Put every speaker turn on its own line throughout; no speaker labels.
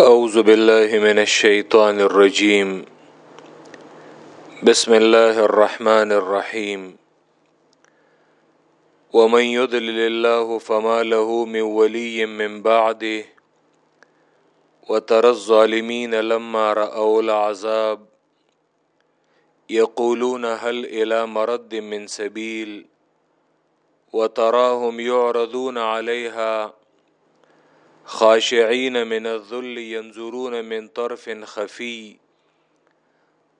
أعوذ بالله من الشيطان الرجيم. بسم الله الرحمن الرحيم. ومن يضلل الله فما له من ولي من بعده. وترى الظالمين لما رأوا العذاب. يقولون هل إلى مرد من سبيل. وتراهم يعرضون عليها. خاشعين من الذل ينظرون من طرف خفي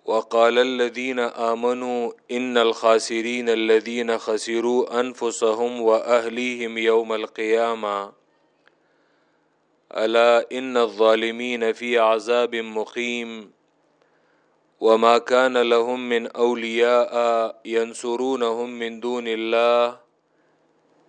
وقال الذين آمنوا إن الخاسرين الذين خسروا أنفسهم وأهليهم يوم القيامة ألا إن الظالمين في عذاب مقيم وما كان لهم من أولياء ينصرونهم من دون الله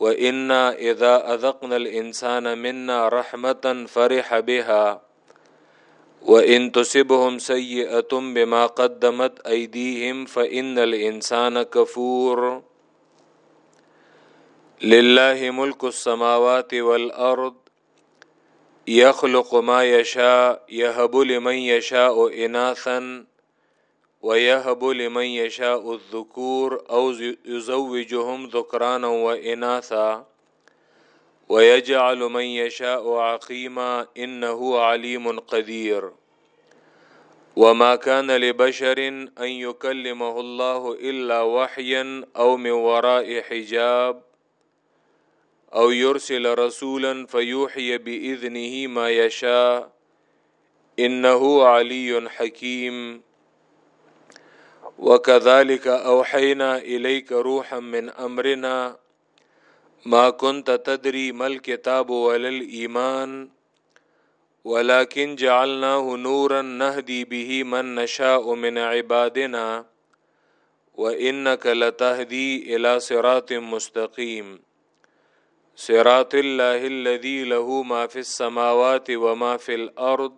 و وإنا إذا أذقنا الإنسان منا رحمة فرح بها وإن تصبهم سيئة بما قدمت أيديهم فإن الإنسان كفور. لله ملك السماوات والأرض، يخلق ما يشاء، يهب لمن يشاء إناثا ويهب لمن يشاء الذكور أو يزوجهم ذكرانا وإناثا ويجعل من يشاء عقيما إنه عليم قدير وما كان لبشر أن يكلمه الله إلا وحيا أو من وراء حجاب أو يرسل رسولا فيوحي بإذنه ما يشاء إنه علي حكيم وكذلك أوحينا إليك روحا من أمرنا ما كنت تدري ما الكتاب ولا الإيمان ولكن جعلناه نورا نهدي به من نشاء من عبادنا وإنك لتهدي إلى صراط مستقيم. صراط الله الذي له ما في السماوات وما في الأرض.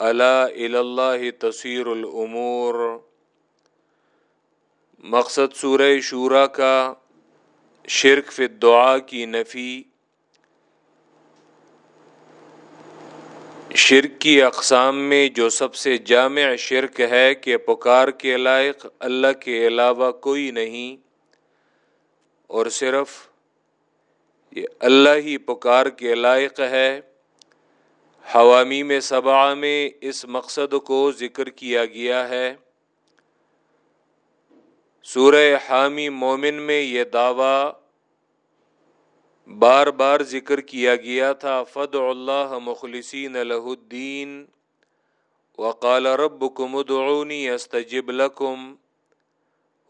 ألا إلى الله تصير الأمور. مقصد سورہ شورا کا شرک فی دعا کی نفی، شرک کی اقسام میں جو سب سے جامع شرک ہے کہ پکار کے لائق اللہ کے علاوہ کوئی نہیں، اور صرف یہ اللہ ہی پکار کے لائق ہے۔ حوامی میں صبا میں اس مقصد کو ذکر کیا گیا ہے۔ سورہ حامی مومن میں یہ دعویٰ بار بار ذکر کیا گیا تھا فد اللہ مخلصین الہ الدین وقال رب کم ادعونی استجب لکم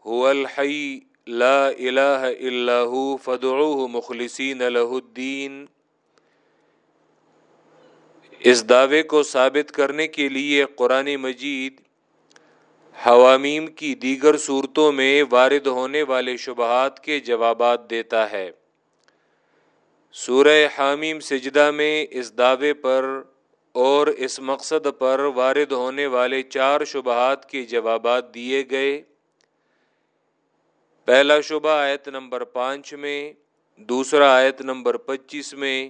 هو الحی لا الہ الا ہو فدعوه مخلصین الہ الدین اس دعوے کو ثابت کرنے کے لیے قرآن مجید حوامیم کی دیگر صورتوں میں وارد ہونے والے شبہات کے جوابات دیتا ہے۔ سورہ حامیم سجدہ میں اس دعوے پر اور اس مقصد پر وارد ہونے والے چار شبہات کے جوابات دیے گئے۔ پہلا شبہ آیت نمبر پانچ میں، دوسرا آیت نمبر پچیس میں،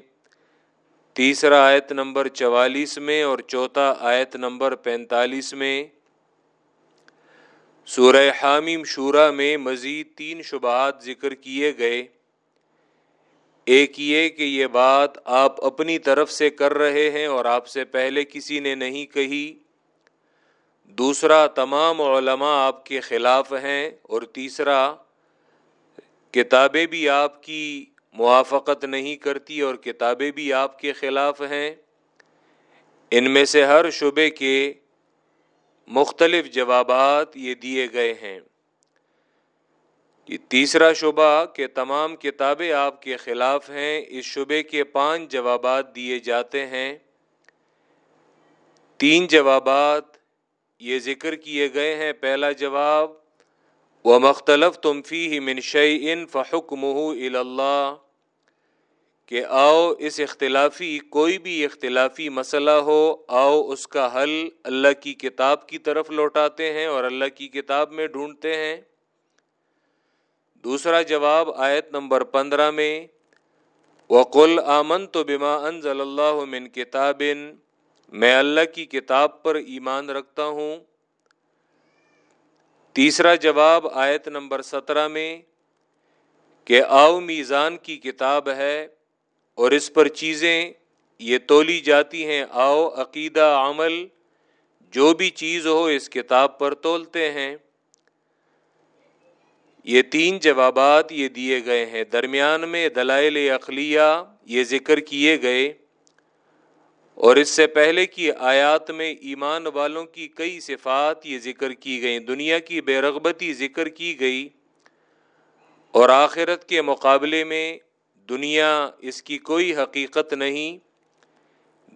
تیسرا آیت نمبر چوالیس میں اور چوتھا آیت نمبر پینتالیس میں۔ سورہ حامیم شورا میں مزید تین شبہات ذکر کیے گئے۔ ایک یہ کہ یہ بات آپ اپنی طرف سے کر رہے ہیں اور آپ سے پہلے کسی نے نہیں کہی۔ دوسرا، تمام علماء آپ کے خلاف ہیں۔ اور تیسرا، کتابیں بھی آپ کی موافقت نہیں کرتی اور کتابیں بھی آپ کے خلاف ہیں۔ ان میں سے ہر شبے کے مختلف جوابات یہ دیے گئے ہیں۔ یہ تیسرا شبہ کہ تمام کتابیں آپ کے خلاف ہیں، اس شبے کے پانچ جوابات دیے جاتے ہیں۔ تین جوابات یہ ذکر کیے گئے ہیں۔ پہلا جواب و مختلف تم فی منشی ان فحکم اللہ کہ آؤ اس اختلافی، کوئی بھی اختلافی مسئلہ ہو، آؤ اس کا حل اللہ کی کتاب کی طرف لوٹاتے ہیں اور اللہ کی کتاب میں ڈھونڈتے ہیں۔ دوسرا جواب آیت نمبر پندرہ میں، وقل آمن تو بما انزل اللہ من کتاب، میں اللہ کی کتاب پر ایمان رکھتا ہوں۔ تیسرا جواب آیت نمبر سترہ میں، کہ آؤ میزان کی کتاب ہے اور اس پر چیزیں یہ تولی جاتی ہیں، آؤ عقیدہ عمل، جو بھی چیز ہو اس کتاب پر تولتے ہیں۔ یہ تین جوابات یہ دیے گئے ہیں۔ درمیان میں دلائل اقلیہ یہ ذکر کیے گئے۔ اور اس سے پہلے کی آیات میں ایمان والوں کی کئی صفات یہ ذکر کی گئی دنیا کی بے رغبتی ذکر کی گئی۔ اور آخرت کے مقابلے میں دنیا اس کی کوئی حقیقت نہیں۔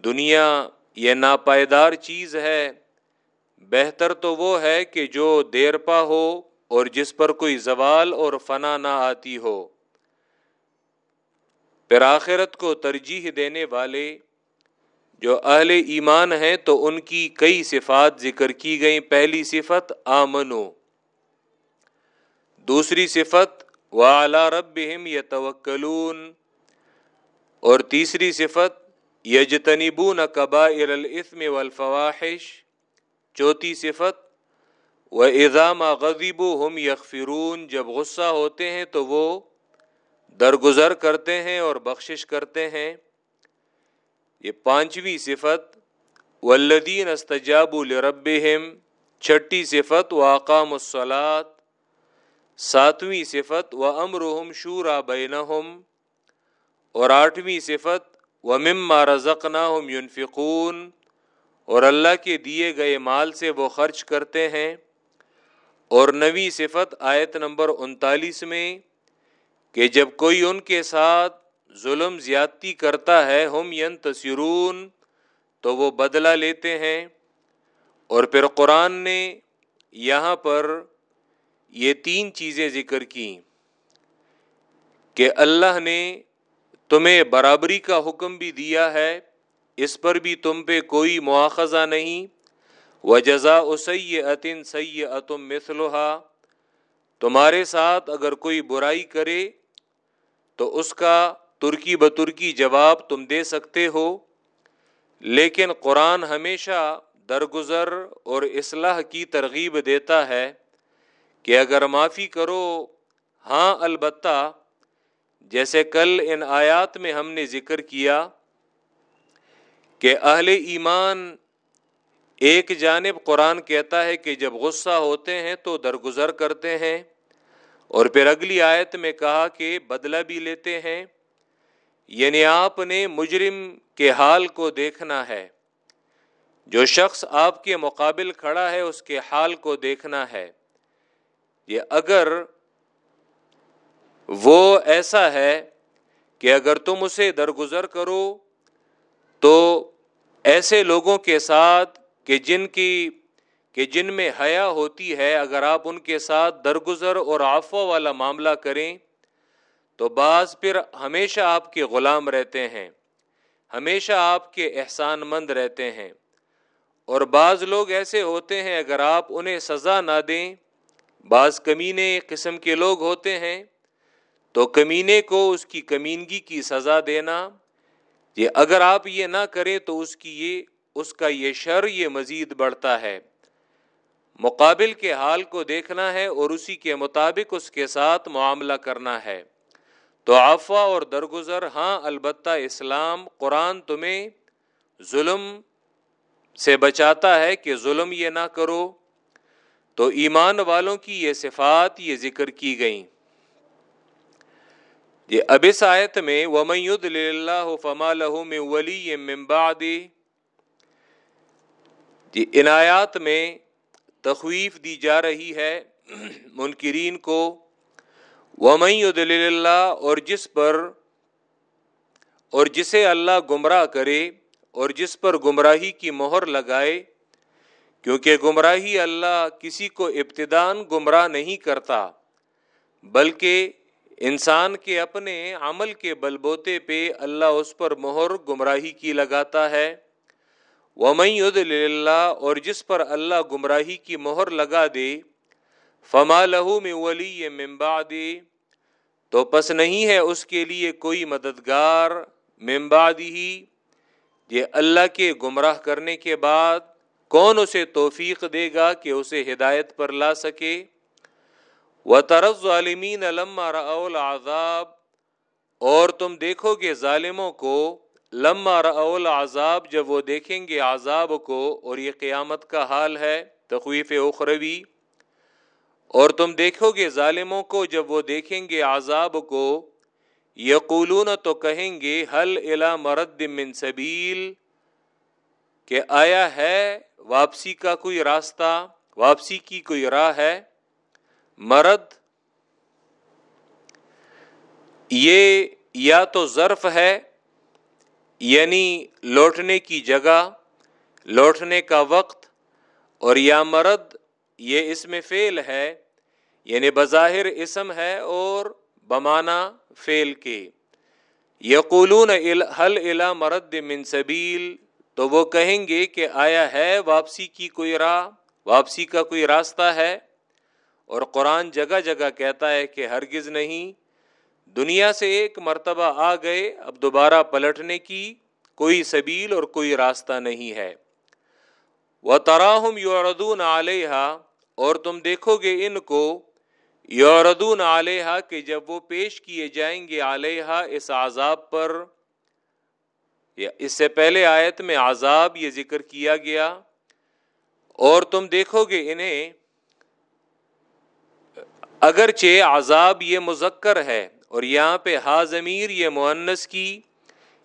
دنیا یہ ناپائیدار چیز ہے۔ بہتر تو وہ ہے کہ جو دیر پا ہو اور جس پر کوئی زوال اور فنا نہ آتی ہو۔ پھر آخرت کو ترجیح دینے والے جو اہل ایمان ہیں تو ان کی کئی صفات ذکر کی گئیں۔ پہلی صفت آمنو۔ دوسری صفت و اعلی رب یتوکلون اور تیسری صفت، یجتنبون کبائر الاسم والفواحش۔ چوتھی صفت و اضام غذیب ہم یکفرون جب غصہ ہوتے ہیں تو وہ درگزر کرتے ہیں اور بخشش کرتے ہیں۔ یہ پانچویں صفت ولدین استجاب الربہم چھٹی صفت و اقام الصلاط ساتویں صفت و امرحم شورا بینہم اور آٹھویں صفت و مما رزقنا ہم یونفقون اور اللہ کے دیے گئے مال سے وہ خرچ کرتے ہیں۔ اور نویں صفت، آیت نمبر انتالیس میں، کہ جب کوئی ان کے ساتھ ظلم زیادتی کرتا ہے، ہم ین تصرون تو وہ بدلہ لیتے ہیں۔ اور پھر قرآن نے یہاں پر یہ تین چیزیں ذکر کی کہ اللہ نے تمہیں برابری کا حکم بھی دیا ہے، اس پر بھی تم پہ کوئی مواخذہ نہیں۔ و جزا اسی عطن سی عتم مثلحا تمہارے ساتھ اگر کوئی برائی کرے تو اس کا ترکی بترکی جواب تم دے سکتے ہو۔ لیکن قرآن ہمیشہ درگزر اور اصلاح کی ترغیب دیتا ہے۔ کہ اگر معافی کرو ہاں البتہ جیسے کل ان آیات میں ہم نے ذکر کیا کہ اہل ایمان ایک جانب قرآن کہتا ہے کہ جب غصہ ہوتے ہیں تو درگزر کرتے ہیں، اور پھر اگلی آیت میں کہا کہ بدلہ بھی لیتے ہیں۔ یعنی آپ نے مجرم کے حال کو دیکھنا ہے۔ جو شخص آپ کے مقابل کھڑا ہے، اس کے حال کو دیکھنا ہے۔ یہ اگر وہ ایسا ہے کہ اگر تم اسے درگزر کرو، تو ایسے لوگوں کے ساتھ کہ جن کی، کہ جن میں حیا ہوتی ہے، اگر آپ ان کے ساتھ درگزر اور آفو والا معاملہ کریں، تو بعض پھر ہمیشہ آپ کے غلام رہتے ہیں، ہمیشہ آپ کے احسان مند رہتے ہیں۔ اور بعض لوگ ایسے ہوتے ہیں، اگر آپ انہیں سزا نہ دیں بعض کمینے قسم کے لوگ ہوتے ہیں، تو کمینے کو اس کی کمینگی کی سزا دینا، یہ اگر آپ یہ نہ کریں تو اس کی یہ، اس کا یہ شر، یہ مزید بڑھتا ہے۔ مقابل کے حال کو دیکھنا ہے اور اسی کے مطابق اس کے ساتھ معاملہ کرنا ہے۔ تو افواہ اور درگزر ہاں البتہ اسلام، قرآن تمہیں ظلم سے بچاتا ہے کہ ظلم یہ نہ کرو۔ تو ایمان والوں کی یہ صفات، یہ ذکر کی گئیں۔ یہ ابس آیت میں ومید اللہ فما میں ولی ممبادی جی عنایات میں تخویف دی جا رہی ہے منکرین کو۔ ومئی اللہ اور جس پر، اور جسے اللہ گمراہ کرے، اور جس پر گمراہی کی مہر لگائے کیونکہ گمراہی اللہ کسی کو ابتدان گمراہ نہیں کرتا، بلکہ انسان کے اپنے عمل کے بل بوتے پہ اللہ اس پر مہر گمراہی کی لگاتا ہے۔ اللہ اور جس پر اللہ گمراہی کی مہر لگا دے، فما لہو میں ولی یہ ممبا دے تو پس نہیں ہے اس کے لیے کوئی مددگار ممباد ہی یہ اللہ کے گمراہ کرنے کے بعد۔ کون اسے توفیق دے گا کہ اسے ہدایت پر لا سکے؟ و طرز ظالمین علما رول عذاب اور تم دیکھو گے ظالموں کو لما رول عذاب جب وہ دیکھیں گے عذاب کو اور یہ قیامت کا حال ہے۔ تخویف اخروی۔ اور تم دیکھو گے ظالموں کو جب وہ دیکھیں گے عذاب کو، یقولون تو کہیں گے حل الا مرد من سبیل کہ آیا ہے واپسی کا کوئی راستہ، واپسی کی کوئی راہ ہے؟ مرد، یہ یا تو ظرف ہے یعنی لوٹنے کی جگہ، لوٹنے کا وقت، اور یا مرد، یہ اس میں فیل ہے یعنی بظاہر اسم ہے اور بمانا فیل کے۔ یقولون حل الا مرد من سبیل؟ تو وہ کہیں گے کہ آیا ہے واپسی کی کوئی راہ؟ واپسی کا کوئی راستہ ہے؟ اور قرآن جگہ جگہ کہتا ہے کہ ہرگز نہیں۔ دنیا سے ایک مرتبہ آ گئے، اب دوبارہ پلٹنے کی کوئی سبیل اور کوئی راستہ نہیں ہے۔ وہ تراہم یوردون علیہ اور تم دیکھو گے ان کو۔ یوردون علیہ کہ جب وہ پیش کیے جائیں گے علیہ اس عذاب پر۔ اس سے پہلے آیت میں عذاب یہ ذکر کیا گیا اور تم دیکھو گے انہیں، اگرچہ عذاب یہ مذکر ہے اور یہاں پہ ہا ضمیر یہ معنس کی،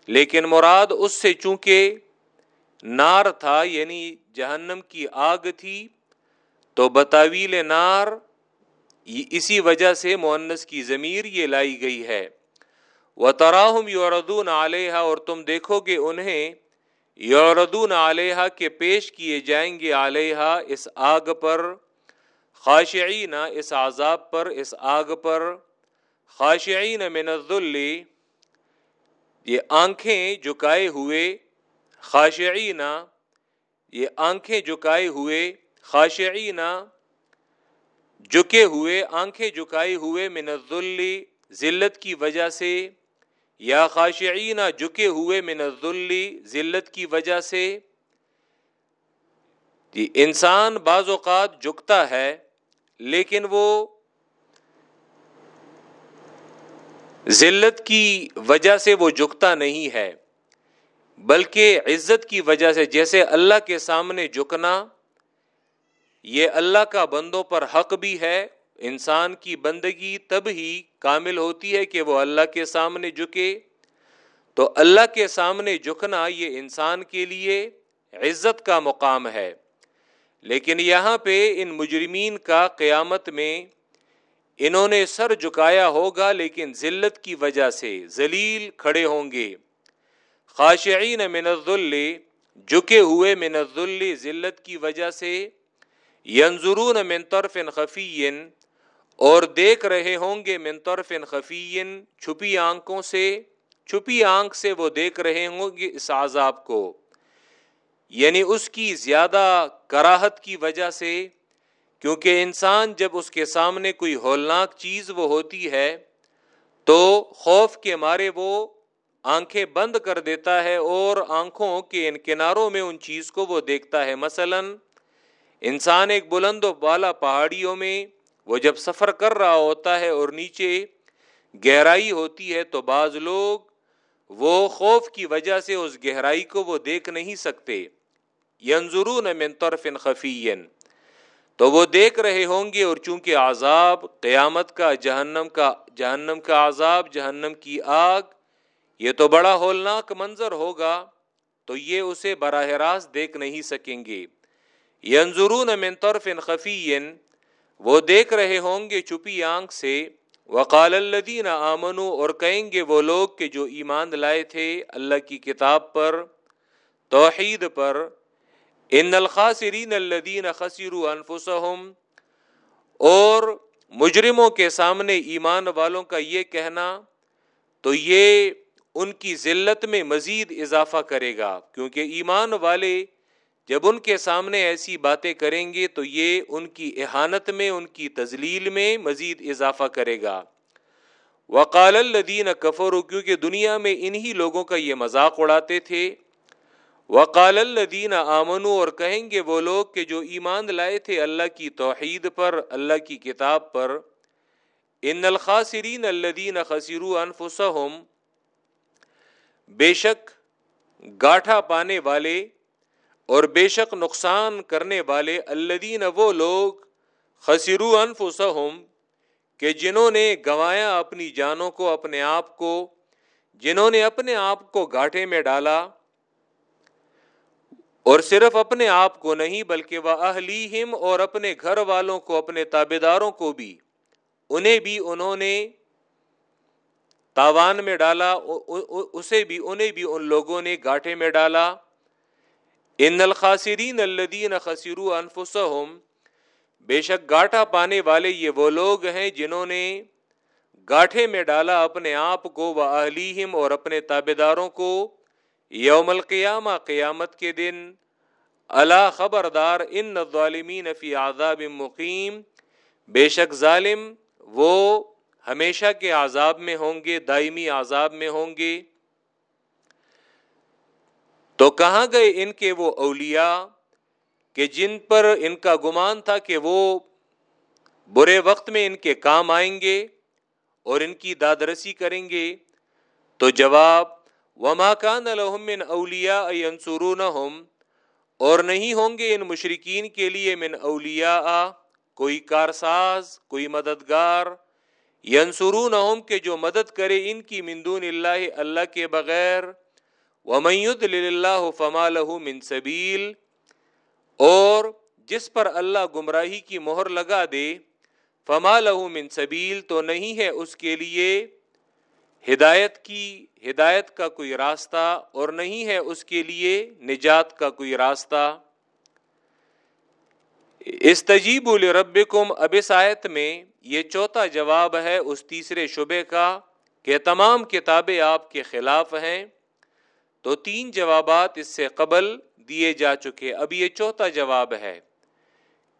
لیکن مراد اس سے چونکہ نار تھا یعنی جہنم کی آگ تھی، تو بتاویل نار اسی وجہ سے معنس کی ضمیر یہ لائی گئی ہے۔ وہ تراہم یوردون علیہ اور تم دیکھو گے انہیں یوردون علیہ کے پیش کیے جائیں گے علیہ اس آگ پر خاشعین اس عذاب پر، اس آگ پر خاشعین من الذل، یہ آنکھیں جھکائے ہوئے خاشعین یہ آنکھیں جھکائے ہوئے خاشعین جھکے ہوئے، آنکھیں جھکائے ہوئے من الذل، ذلت کی وجہ سے یا خاشعین، جھکے ہوئے من الذل ذلت کی وجہ سے۔ جی، انسان بعض اوقات جھکتا ہے، لیکن وہ ذلت کی وجہ سے وہ جھکتا نہیں ہے، بلکہ عزت کی وجہ سے۔ جیسے اللہ کے سامنے جھکنا، یہ اللہ کا بندوں پر حق بھی ہے، انسان کی بندگی تب ہی کامل ہوتی ہے کہ وہ اللہ کے سامنے جھکے۔ تو اللہ کے سامنے جھکنا یہ انسان کے لیے عزت کا مقام ہے۔ لیکن یہاں پہ ان مجرمین کا قیامت میں انہوں نے سر جھکایا ہوگا، لیکن ذلت کی وجہ سے ذلیل کھڑے ہوں گے۔ خاشعین من الذل، جھکے ہوئے من الذل، ذلت کی وجہ سے۔ ینظرون من طرف خفی اور دیکھ رہے ہوں گے من طرف خفی چھپی آنکھوں سے، چھپی آنکھ سے وہ دیکھ رہے ہوں گے اس عذاب کو۔ یعنی اس کی زیادہ کراہت کی وجہ سے، کیونکہ انسان جب اس کے سامنے کوئی ہولناک چیز وہ ہوتی ہے، تو خوف کے مارے وہ آنکھیں بند کر دیتا ہے اور آنکھوں کے ان کناروں میں ان چیز کو وہ دیکھتا ہے۔ مثلا، انسان ایک بلند و بالا پہاڑیوں میں وہ جب سفر کر رہا ہوتا ہے اور نیچے گہرائی ہوتی ہے تو بعض لوگ وہ خوف کی وجہ سے اس گہرائی کو وہ دیکھ نہیں سکتے۔ ینظرون من طرف خفی۔ تو وہ دیکھ رہے ہوں گے اور چونکہ عذاب قیامت کا، جہنم کا جہنم کا عذاب، جہنم کی آگ، یہ تو بڑا ہولناک منظر ہوگا، تو یہ اسے براہ راست دیکھ نہیں سکیں گے۔ ینظرون من طرف خفی۔ وہ دیکھ رہے ہوں گے چپی آنکھ سے۔ وقال الدین آمنو اور کہیں گے وہ لوگ کہ جو ایمان لائے تھے اللہ کی کتاب پر، توحید پر۔ ان الخاصرین الدین خصیر انفسہم، اور مجرموں کے سامنے ایمان والوں کا یہ کہنا، تو یہ ان کی ذلت میں مزید اضافہ کرے گا، کیونکہ ایمان والے جب ان کے سامنے ایسی باتیں کریں گے تو یہ ان کی احانت میں، ان کی تزلیل میں مزید اضافہ کرے گا۔ وقال الدین کفر کیونکہ دنیا میں انہی لوگوں کا یہ مذاق اڑاتے تھے۔ وقال الدین آمنو اور کہیں گے وہ لوگ کہ جو ایمان لائے تھے اللہ کی توحید پر، اللہ کی کتاب پر۔ ان الخاصرین الدین خسرو انفسہم، بے شک گاٹھا پانے والے اور بے شک نقصان کرنے والے الدین وہ لوگ خسرو انفسہم کہ جنہوں نے گنوایا اپنی جانوں کو اپنے آپ کو، جنہوں نے اپنے آپ کو گاٹھے میں ڈالا اور صرف اپنے آپ کو نہیں بلکہ وہ اہلیہم اور اپنے گھر والوں کو، اپنے تابے داروں کو بھی، انہیں بھی انہوں نے تاوان میں ڈالا اسے بھی، انہیں بھی ان لوگوں نے گاٹھے میں ڈالا۔ ان الخاصرین الدین خسرو انفسہم، بے شک گاٹھا پانے والے یہ وہ لوگ ہیں جنہوں نے گاٹھے میں ڈالا اپنے آپ کو وہ اہلیہم اور اپنے تابے داروں کو یوم القیامہ، قیامت کے دن۔ اللہ خبردار، ان ظالمین فی عذاب مقیم۔ بے شک ظالم وہ ہمیشہ کے عذاب میں ہوں گے، دائمی عذاب میں ہوں گے۔ تو کہاں گئے ان کے وہ اولیاء کہ جن پر ان کا گمان تھا کہ وہ برے وقت میں ان کے کام آئیں گے اور ان کی دادرسی کریں گے؟ تو جواب، وما کان من اولیا انسرون اور نہیں ہوں گے ان مشرقین کے لیے من اولیا کوئی کارساز، کوئی مددگار۔ ینسرون کہ جو مدد کرے ان کی مندون اللہ اللہ کے بغیر۔ ومید اللہ فما له من سبیل اور جس پر اللہ گمراہی کی مہر لگا دے، فما له من سبیل تو نہیں ہے اس کے لیے ہدایت کی، ہدایت کا کوئی راستہ، اور نہیں ہے اس کے لیے نجات کا کوئی راستہ۔ استجیب الرب کم اب آیت میں یہ چوتھا جواب ہے اس تیسرے شبے کا کہ تمام کتابیں آپ کے خلاف ہیں۔ تو تین جوابات اس سے قبل دیے جا چکے۔ اب یہ چوتھا جواب ہے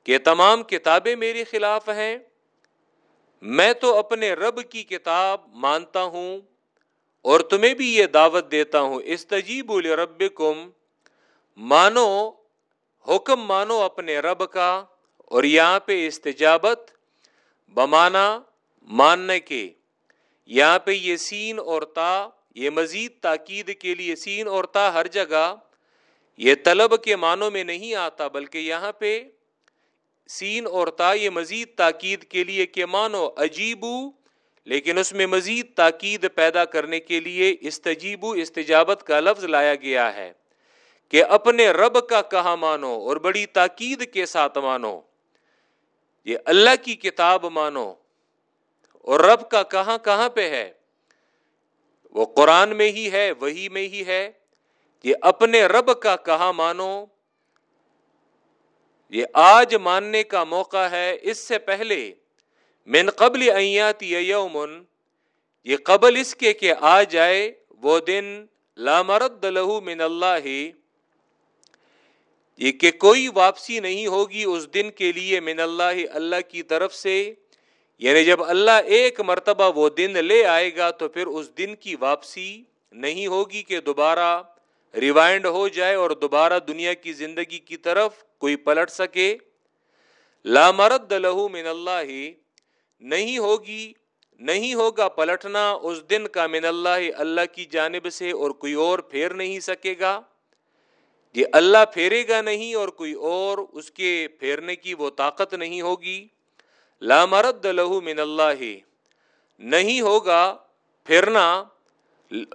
کہ تمام کتابیں میرے خلاف ہیں۔ میں تو اپنے رب کی کتاب مانتا ہوں اور تمہیں بھی یہ دعوت دیتا ہوں۔ استجیب رب کم مانو، حکم مانو اپنے رب کا اور یہاں پہ استجابت، بمانا، ماننے کے۔ یہاں پہ یہ سین اور تا یہ مزید تاکید کے لیے سین اور تا ہر جگہ یہ طلب کے معنوں میں نہیں آتا بلکہ یہاں پہ سین اور تا یہ مزید تاکید کے لیے کہ مانو عجیبو، لیکن اس میں مزید تاکید پیدا کرنے کے لیے استجیبو، استجابت کا لفظ لایا گیا ہے کہ اپنے رب کا کہا مانو اور بڑی تاکید کے ساتھ مانو۔ یہ اللہ کی کتاب مانو۔ اور رب کا کہاں کہاں پہ ہے؟ وہ قرآن میں ہی ہے، وہی میں ہی ہے۔ یہ اپنے رب کا کہا مانو۔ یہ آج ماننے کا موقع ہے۔ اس سے پہلے من قبل یومن، یہ قبل اس کے کہ آ جائے وہ دن لامرد لہو من اللہ۔ یہ کہ کوئی واپسی نہیں ہوگی اس دن کے لیے من اللہ اللہ کی طرف سے۔ یعنی جب اللہ ایک مرتبہ وہ دن لے آئے گا تو پھر اس دن کی واپسی نہیں ہوگی کہ دوبارہ ریوائنڈ ہو جائے اور دوبارہ دنیا کی زندگی کی طرف کوئی پلٹ سکے۔ لامرد لہو من اللہ۔ نہیں ہوگی، نہیں ہوگا پلٹنا اس دن کا من اللہ اللہ کی جانب سے اور کوئی اور پھیر نہیں سکے گا۔ یہ اللہ پھیرے گا نہیں اور کوئی اور اس کے پھیرنے کی وہ طاقت نہیں ہوگی۔ لامرد لہو من اللہ۔ نہیں ہوگا پھرنا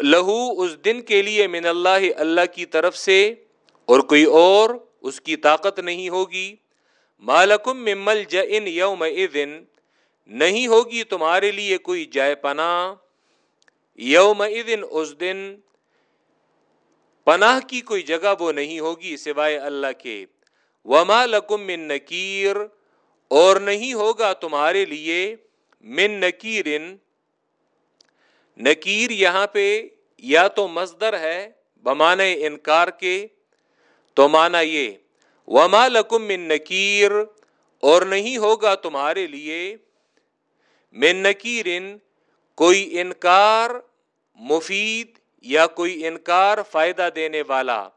لہو اس دن کے لیے من اللہ اللہ کی طرف سے، اور کوئی اور اس کی طاقت نہیں ہوگی۔ مالکم ممل جن یوم نہیں ہوگی تمہارے لیے کوئی جائے پنا یوم اس دن پناہ کی کوئی جگہ وہ نہیں ہوگی سوائے اللہ کے۔ وما لکم من نکیر۔ اور نہیں ہوگا تمہارے لیے من نکیر نکیر یہاں پہ یا تو مزدر ہے بمانے انکار کے، تو مانا یہ، وما لکم من نکیر اور نہیں ہوگا تمہارے لیے من نکیر کوئی انکار مفید یا کوئی انکار فائدہ دینے والا۔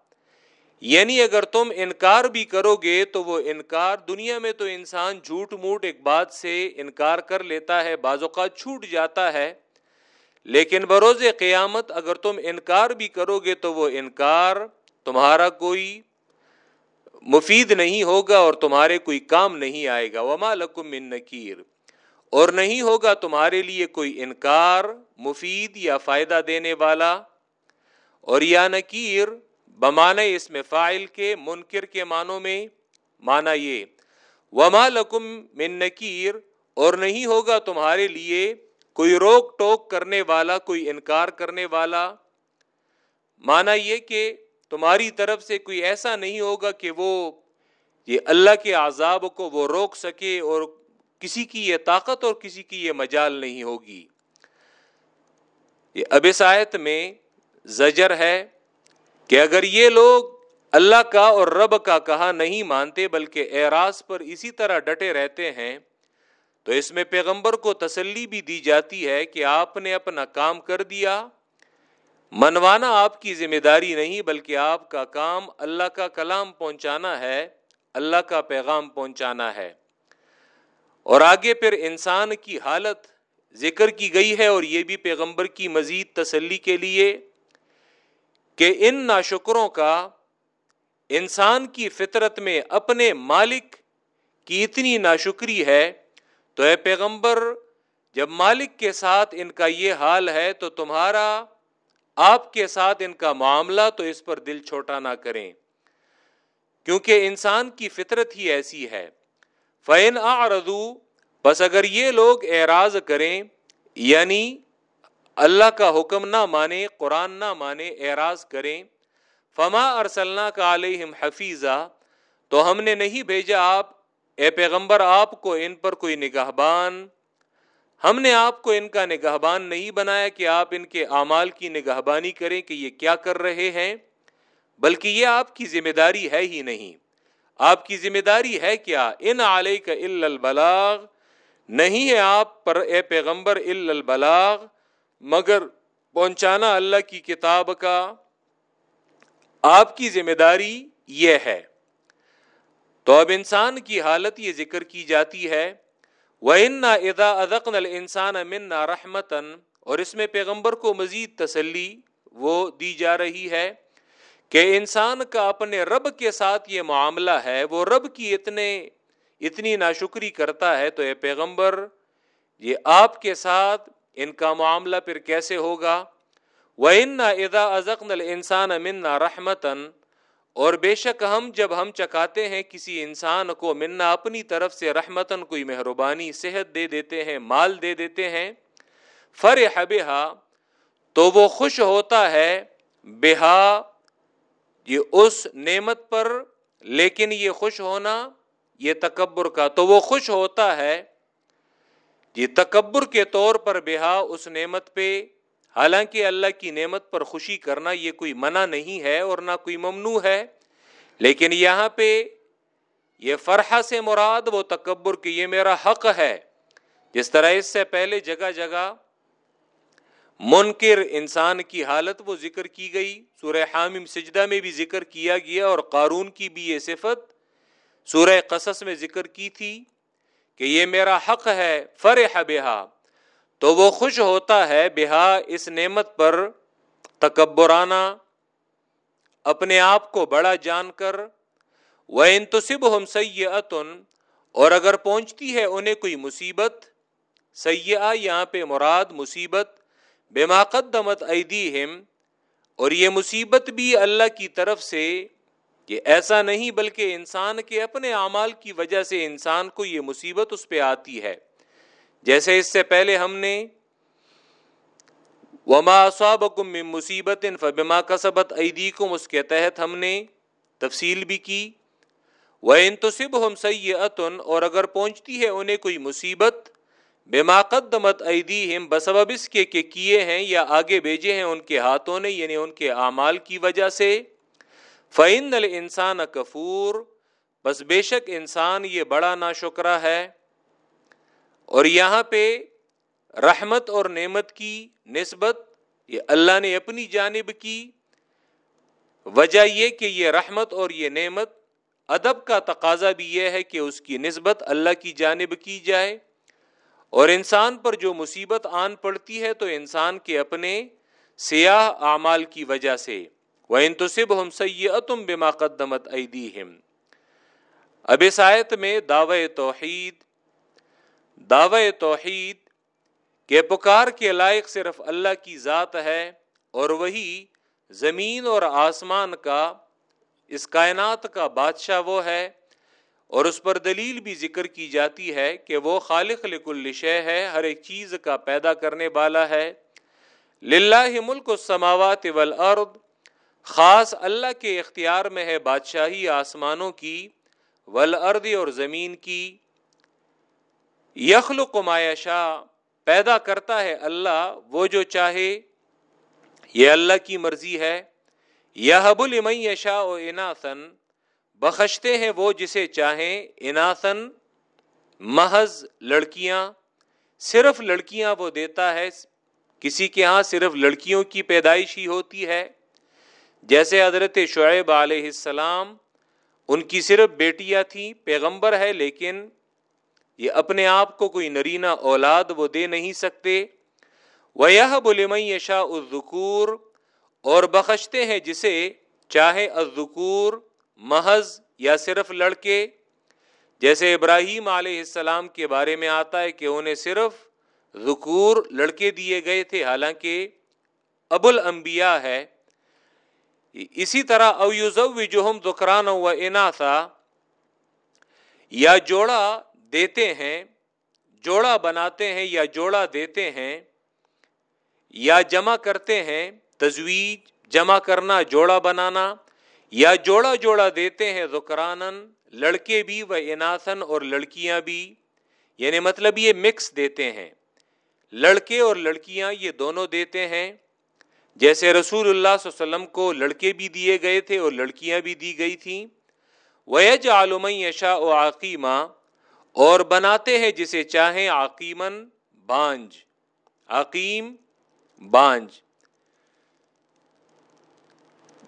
یعنی اگر تم انکار بھی کرو گے تو وہ انکار دنیا میں تو انسان جھوٹ موٹ ایک بات سے انکار کر لیتا ہے، بعض اوقات چھوٹ جاتا ہے۔ لیکن بروز قیامت اگر تم انکار بھی کرو گے تو وہ انکار تمہارا کوئی مفید نہیں ہوگا اور تمہارے کوئی کام نہیں آئے گا۔ وما لکم من نکیر اور نہیں ہوگا تمہارے لیے کوئی انکار مفید یا فائدہ دینے والا۔ اور یا نکیر بمانے اس میں فائل کے منکر کے معنوں میں مانا یہ، وما لکم من نکیر، اور نہیں ہوگا تمہارے لیے کوئی روک ٹوک کرنے والا، کوئی انکار کرنے والا۔ مانا یہ کہ تمہاری طرف سے کوئی ایسا نہیں ہوگا کہ وہ، یہ اللہ کے عذاب کو وہ روک سکے اور کسی کی یہ طاقت اور کسی کی یہ مجال نہیں ہوگی۔ یہ ابسایت میں زجر ہے۔ کہ اگر یہ لوگ اللہ کا اور رب کا کہا نہیں مانتے بلکہ اعراض پر اسی طرح ڈٹے رہتے ہیں، تو اس میں پیغمبر کو تسلی بھی دی جاتی ہے کہ آپ نے اپنا کام کر دیا۔ منوانا آپ کی ذمہ داری نہیں بلکہ آپ کا کام اللہ کا کلام پہنچانا ہے، اللہ کا پیغام پہنچانا ہے۔ اور آگے پھر انسان کی حالت ذکر کی گئی ہے اور یہ بھی پیغمبر کی مزید تسلی کے لیے۔ کہ ان ناشکروں کا انسان کی فطرت میں اپنے مالک کی اتنی ناشکری ہے، تو اے پیغمبر، جب مالک کے ساتھ ان کا یہ حال ہے، تو تمہارا آپ کے ساتھ ان کا معاملہ تو اس پر دل چھوٹا نہ کریں۔ کیونکہ انسان کی فطرت ہی ایسی ہے۔ فین آردو بس اگر یہ لوگ اعراض کریں یعنی اللہ کا حکم نہ مانے قرآن نہ مانے اعراض کریں۔ فما ارسلنا کا علیہم حفیظہ تو ہم نے نہیں بھیجا آپ، اے پیغمبر، آپ کو ان پر کوئی نگہبان۔ ہم نے آپ کو ان کا نگہبان نہیں بنایا کہ آپ ان کے اعمال کی نگہبانی کریں کہ یہ کیا کر رہے ہیں، بلکہ یہ آپ کی ذمہ داری ہے ہی نہیں۔ آپ کی ذمہ داری ہے کیا؟ ان علیہ کا البلاغ۔ نہیں ہے آپ پر، اے پیغمبر البلاغ۔ مگر پہنچانا اللہ کی کتاب کا آپ کی ذمہ داری یہ ہے۔ تو اب انسان کی حالت یہ ذکر کی جاتی ہے۔ وہ ان ادا ادقن السان امن رحمتن اور اس میں پیغمبر کو مزید تسلی وہ دی جا رہی ہے کہ انسان کا اپنے رب کے ساتھ یہ معاملہ ہے، وہ رب کی اتنے، اتنی ناشکری کرتا ہے تو یہ پیغمبر، یہ آپ کے ساتھ ان کا معاملہ پھر کیسے ہوگا؟ وہ ان ادا ازقن السان امن رحمتن اور بے شک ہم جب ہم چکاتے ہیں کسی انسان کو، منا اپنی طرف سے رحمتن کوئی مہربانی، صحت دے دیتے ہیں، مال دے دیتے ہیں فر بہا تو وہ خوش ہوتا ہے بہا یہ اس نعمت پر، لیکن یہ خوش ہونا، یہ تکبر کا، تو وہ خوش ہوتا ہے یہ تکبر کے طور پر بہا اس نعمت پہ۔ حالانکہ اللہ کی نعمت پر خوشی کرنا یہ کوئی منع نہیں ہے اور نہ کوئی ممنوع ہے۔ لیکن یہاں پہ یہ فرحہ سے مراد وہ تکبر کہ یہ میرا حق ہے۔ جس طرح اس سے پہلے جگہ جگہ منکر انسان کی حالت وہ ذکر کی گئی۔ سورہ حامم سجدہ میں بھی ذکر کیا گیا اور قارون کی بھی یہ صفت سورہ قصص میں ذکر کی تھی۔ کہ یہ میرا حق ہے، فرح بہا۔ تو وہ خوش ہوتا ہے بہا اس نعمت پر تکبرانہ۔ اپنے آپ کو بڑا جان کر۔ وہ انتصب ہم سیاتن اور اگر پہنچتی ہے انہیں کوئی مصیبت۔ سیاح یہاں پہ مراد مصیبت۔ بے ماقدمت ایدیہم اور یہ مصیبت بھی اللہ کی طرف سے کہ ایسا نہیں بلکہ انسان کے اپنے اعمال کی وجہ سے انسان کو یہ مصیبت اس پہ آتی ہے۔ جیسے اس سے پہلے ہم نے وما صابکم من مصیبت فبما کسبت ایدیکم اس کے تحت ہم نے تفصیل بھی کی۔ وہ ان تو صب ہم اور اگر پہنچتی ہے انہیں کوئی مصیبت بے قدمت ایدی ہم بسبب اس کے کہ کیے ہیں یا آگے بھیجے ہیں ان کے ہاتھوں نے یعنی ان کے اعمال کی وجہ سے۔ فعن انسان کفور بس بے شک انسان یہ بڑا نا شکرہ ہے۔ اور یہاں پہ رحمت اور نعمت کی نسبت یہ اللہ نے اپنی جانب کی۔ وجہ یہ کہ یہ رحمت اور یہ نعمت ادب کا تقاضا بھی یہ ہے کہ اس کی نسبت اللہ کی جانب کی جائے۔ اور انسان پر جو مصیبت آن پڑتی ہے تو انسان کے اپنے سیاہ اعمال کی وجہ سے۔ وہ انتصب ہم سیتم بما قدمت ایدیہم اب اس آیت میں دعوی توحید دعوی توحید کہ پکار کے لائق صرف اللہ کی ذات ہے اور وہی زمین اور آسمان کا، اس کائنات کا بادشاہ وہ ہے اور اس پر دلیل بھی ذکر کی جاتی ہے کہ وہ خالق لکل شے ہے، ہر ایک چیز کا پیدا کرنے والا ہے۔ للہ ملک السماوات والارض خاص اللہ کے اختیار میں ہے بادشاہی آسمانوں کی ولارض اور زمین کی۔ یخلق ما شاہ پیدا کرتا ہے اللہ وہ جو چاہے۔ یہ اللہ کی مرضی ہے۔ یہ حب یشا و اناسن بخشتے ہیں وہ جسے چاہیں۔ اناسن محض لڑکیاں۔ صرف لڑکیاں وہ دیتا ہے۔ کسی کے ہاں صرف لڑکیوں کی پیدائش ہی ہوتی ہے۔ جیسے حضرت شعیب علیہ السلام، ان کی صرف بیٹیاں تھیں، پیغمبر ہے، لیکن یہ اپنے آپ کو کوئی نرینہ اولاد وہ دے نہیں سکتے۔ وہ یہ بولم یشا الذکور اور بخشتے ہیں جسے چاہے الذکور محض یا صرف لڑکے۔ جیسے ابراہیم علیہ السلام کے بارے میں آتا ہے کہ انہیں صرف ذکور لڑکے دیے گئے تھے، حالانکہ ابو الانبیاء ہے۔ اسی طرح اویوزو جو ہم دکران و اناسا یا جوڑا دیتے ہیں، جوڑا بناتے ہیں یا جوڑا دیتے ہیں، یا جمع کرتے ہیں تجویز جمع کرنا، جوڑا بنانا، یا جوڑا جوڑا دیتے ہیں زکرانن لڑکے بھی و اناسن اور لڑکیاں بھی یعنی مطلب یہ مکس دیتے ہیں۔ لڑکے اور لڑکیاں یہ دونوں دیتے ہیں۔ جیسے رسول اللہ صلی اللہ علیہ وسلم کو لڑکے بھی دیے گئے تھے اور لڑکیاں بھی دی گئی تھیں۔ ویج عالم یشا و عقیمہ اور بناتے ہیں جسے چاہیں عقیمن بانج۔ عقیم بانج۔